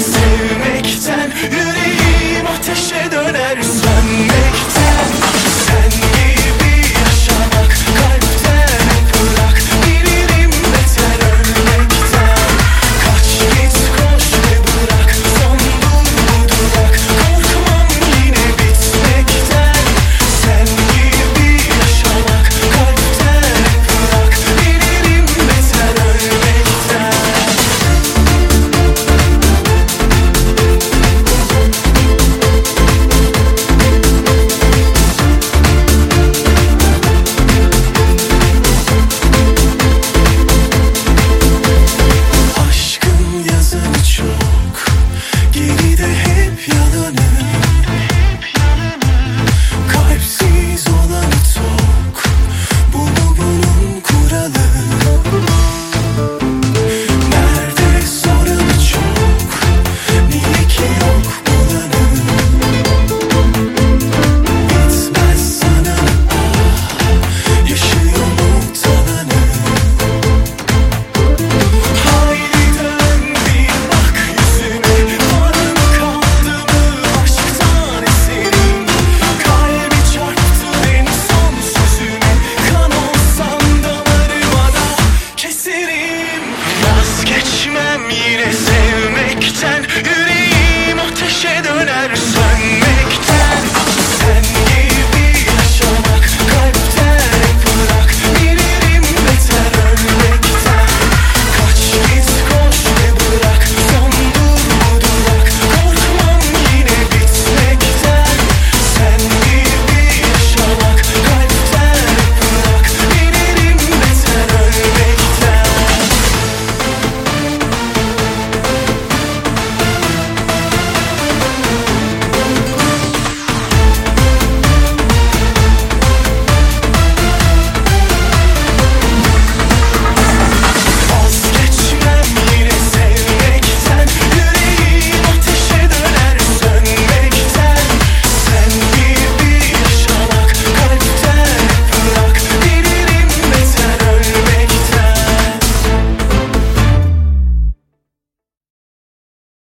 sevmekten Yüreğim ateşe döner